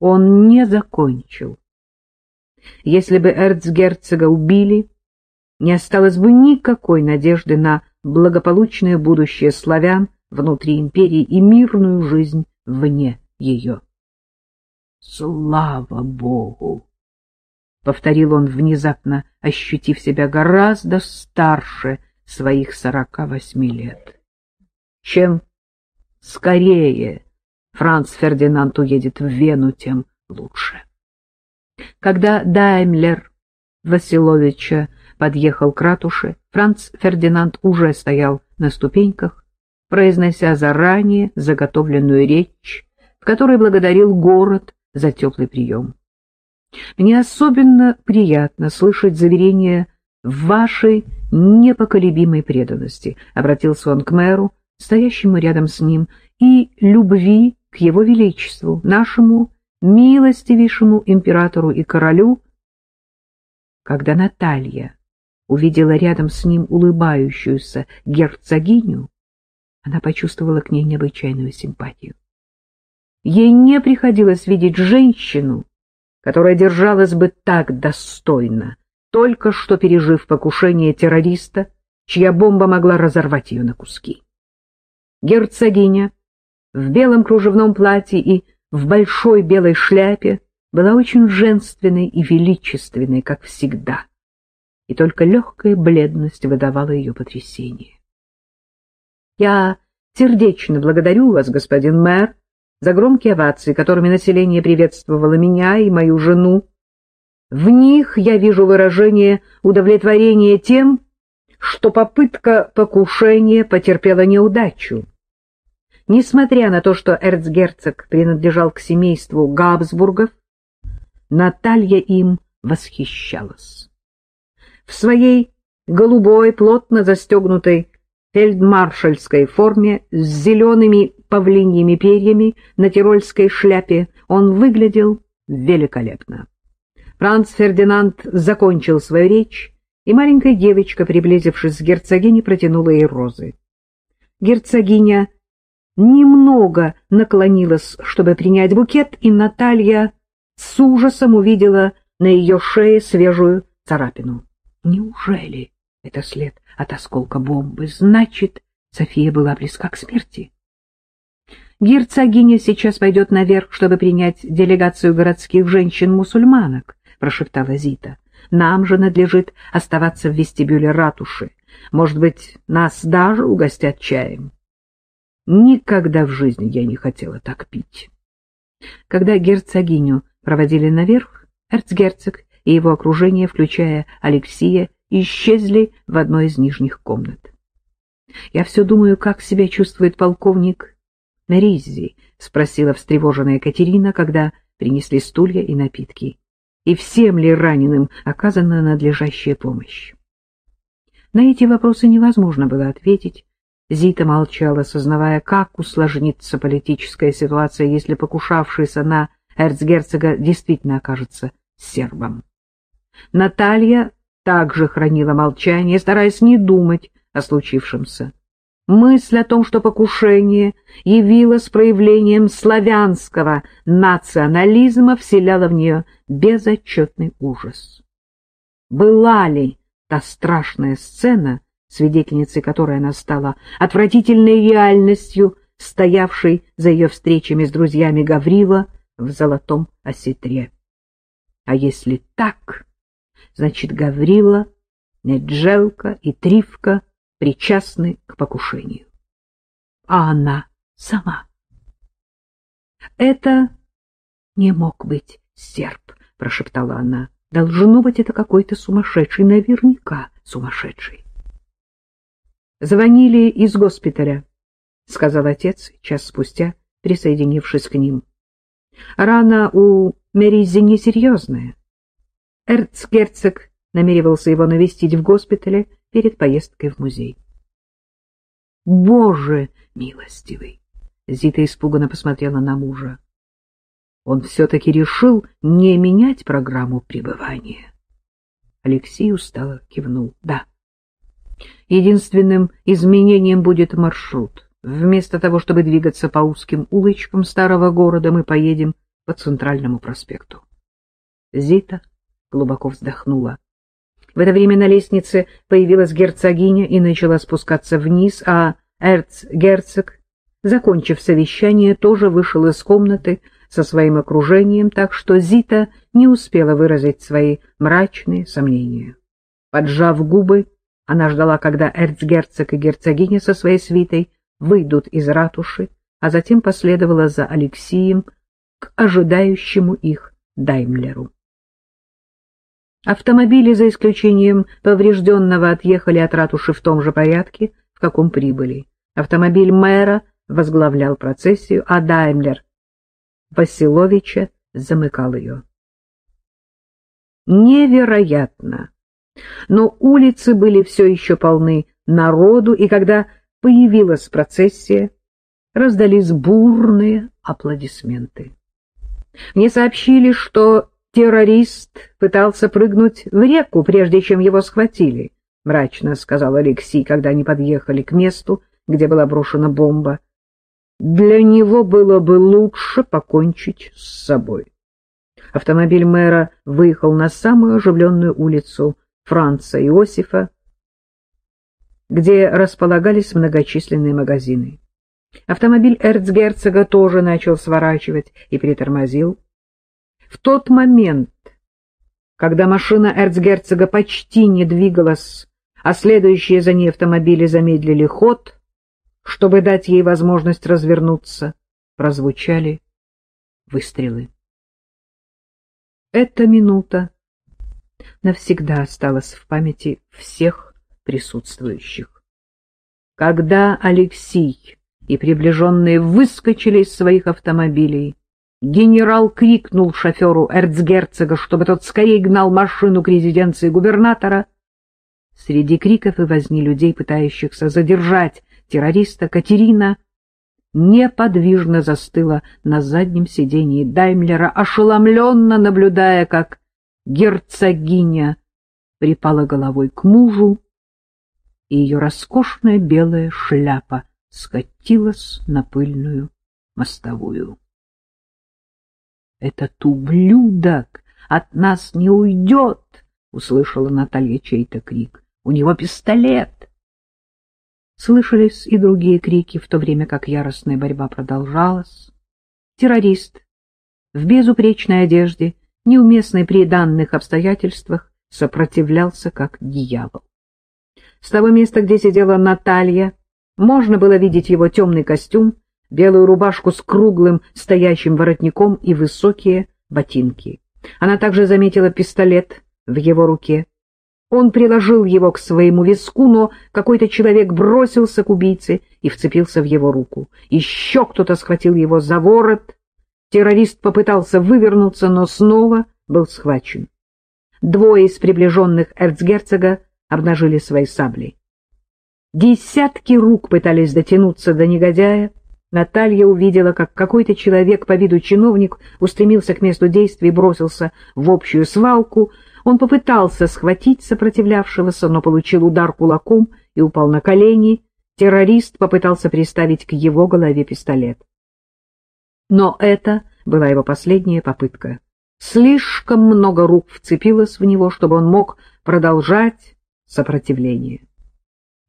он не закончил. Если бы эрцгерцога убили, не осталось бы никакой надежды на благополучное будущее славян внутри империи и мирную жизнь вне ее. Слава Богу! — повторил он, внезапно ощутив себя гораздо старше своих сорока восьми лет. Чем скорее Франц Фердинанд уедет в Вену, тем лучше. Когда Даймлер Василовича подъехал к ратуше, Франц Фердинанд уже стоял на ступеньках, произнося заранее заготовленную речь, в которой благодарил город за теплый прием. Мне особенно приятно слышать заверение в вашей непоколебимой преданности, — обратился он к мэру, стоящему рядом с ним, — и любви к его величеству, нашему милостивейшему императору и королю. Когда Наталья увидела рядом с ним улыбающуюся герцогиню, она почувствовала к ней необычайную симпатию. Ей не приходилось видеть женщину, которая держалась бы так достойно, только что пережив покушение террориста, чья бомба могла разорвать ее на куски. Герцогиня в белом кружевном платье и в большой белой шляпе была очень женственной и величественной, как всегда, и только легкая бледность выдавала ее потрясение. — Я сердечно благодарю вас, господин мэр, за громкие овации, которыми население приветствовало меня и мою жену. В них я вижу выражение удовлетворения тем, что попытка покушения потерпела неудачу. Несмотря на то, что эрцгерцог принадлежал к семейству Габсбургов, Наталья им восхищалась. В своей голубой, плотно застегнутой фельдмаршальской форме с зелеными павлиньими перьями на тирольской шляпе он выглядел великолепно. Франц Фердинанд закончил свою речь, и маленькая девочка, приблизившись к герцогине, протянула ей розы. Герцогиня немного наклонилась, чтобы принять букет, и Наталья с ужасом увидела на ее шее свежую царапину. Неужели это след от осколка бомбы? Значит, София была близка к смерти. Герцогиня сейчас пойдет наверх, чтобы принять делегацию городских женщин-мусульманок, прошептала Зита. Нам же надлежит оставаться в вестибюле ратуши. Может быть, нас даже угостят чаем. Никогда в жизни я не хотела так пить. Когда герцогиню проводили наверх, эрцгерцог и его окружение, включая Алексия, исчезли в одной из нижних комнат. Я все думаю, как себя чувствует полковник Риззи? — спросила встревоженная Катерина, когда принесли стулья и напитки. — И всем ли раненым оказана надлежащая помощь? На эти вопросы невозможно было ответить. Зита молчала, сознавая, как усложнится политическая ситуация, если покушавшийся на эрцгерцога действительно окажется сербом. Наталья также хранила молчание, стараясь не думать о случившемся. Мысль о том, что покушение явилось проявлением славянского национализма, вселяла в нее безотчетный ужас. Была ли та страшная сцена, свидетельницей которой она стала, отвратительной реальностью, стоявшей за ее встречами с друзьями Гаврила в золотом осетре? А если так, значит, Гаврила, Неджелка и Тривка — причастны к покушению. А она сама. Это не мог быть серб, прошептала она. Должно быть, это какой-то сумасшедший, наверняка сумасшедший. Звонили из госпиталя, сказал отец час спустя, присоединившись к ним. Рана у Меризи несерьезная. Эрцгерцог намеревался его навестить в госпитале перед поездкой в музей. «Боже милостивый!» — Зита испуганно посмотрела на мужа. Он все-таки решил не менять программу пребывания. Алексей устало кивнул. «Да. Единственным изменением будет маршрут. Вместо того, чтобы двигаться по узким улочкам старого города, мы поедем по Центральному проспекту. Зита глубоко вздохнула. В это время на лестнице появилась герцогиня и начала спускаться вниз, а эрцгерцог, закончив совещание, тоже вышел из комнаты со своим окружением, так что Зита не успела выразить свои мрачные сомнения. Поджав губы, она ждала, когда эрцгерцог и герцогиня со своей свитой выйдут из ратуши, а затем последовала за Алексием к ожидающему их Даймлеру. Автомобили, за исключением поврежденного, отъехали от ратуши в том же порядке, в каком прибыли. Автомобиль мэра возглавлял процессию, а Даймлер Василовича замыкал ее. Невероятно! Но улицы были все еще полны народу, и когда появилась процессия, раздались бурные аплодисменты. Мне сообщили, что террорист пытался прыгнуть в реку, прежде чем его схватили, — мрачно сказал Алексей, когда они подъехали к месту, где была брошена бомба. Для него было бы лучше покончить с собой. Автомобиль мэра выехал на самую оживленную улицу Франца Иосифа, где располагались многочисленные магазины. Автомобиль эрцгерцога тоже начал сворачивать и притормозил. В тот момент, когда машина эрцгерцога почти не двигалась, а следующие за ней автомобили замедлили ход, чтобы дать ей возможность развернуться, прозвучали выстрелы. Эта минута навсегда осталась в памяти всех присутствующих. Когда Алексей и приближенные выскочили из своих автомобилей, генерал крикнул шоферу эрцгерцога, чтобы тот скорее гнал машину к резиденции губернатора. Среди криков и возни людей, пытающихся задержать террориста, Катерина неподвижно застыла на заднем сидении Даймлера, ошеломленно наблюдая, как герцогиня припала головой к мужу, и ее роскошная белая шляпа скатилась на пыльную мостовую. «Этот ублюдок от нас не уйдет!» — услышала Наталья чей-то крик. «У него пистолет!» Слышались и другие крики, в то время как яростная борьба продолжалась. Террорист в безупречной одежде, неуместной при данных обстоятельствах, сопротивлялся как дьявол. С того места, где сидела Наталья, можно было видеть его темный костюм, белую рубашку с круглым стоящим воротником и высокие ботинки. Она также заметила пистолет в его руке. Он приложил его к своему виску, но какой-то человек бросился к убийце и вцепился в его руку. Еще кто-то схватил его за ворот. Террорист попытался вывернуться, но снова был схвачен. Двое из приближенных эрцгерцога обнажили свои сабли. Десятки рук пытались дотянуться до негодяя. Наталья увидела, как какой-то человек по виду чиновник устремился к месту действия и бросился в общую свалку — он попытался схватить сопротивлявшегося, но получил удар кулаком и упал на колени. Террорист попытался приставить к его голове пистолет. Но это была его последняя попытка. Слишком много рук вцепилось в него, чтобы он мог продолжать сопротивление.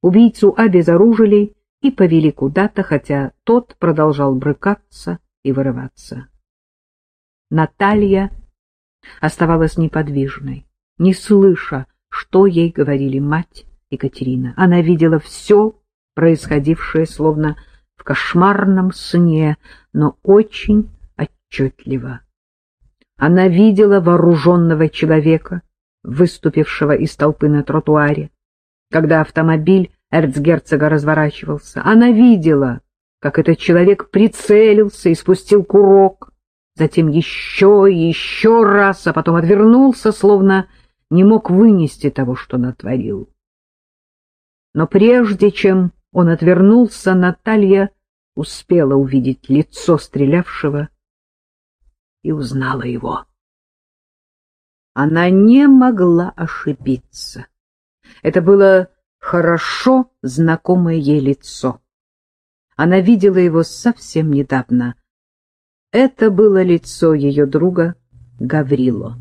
Убийцу обезоружили и повели куда-то, хотя тот продолжал брыкаться и вырываться. Наталья оставалась неподвижной, не слыша, что ей говорили мать и Катерина. Она видела все происходившее, словно в кошмарном сне, но очень отчетливо. Она видела вооруженного человека, выступившего из толпы на тротуаре, когда автомобиль эрцгерцога разворачивался. Она видела, как этот человек прицелился и спустил курок, затем еще и еще раз, а потом отвернулся, словно не мог вынести того, что натворил. Но прежде чем он отвернулся, Наталья успела увидеть лицо стрелявшего и узнала его. Она не могла ошибиться. Это было хорошо знакомое ей лицо. Она видела его совсем недавно Это было лицо ее друга Гаврило.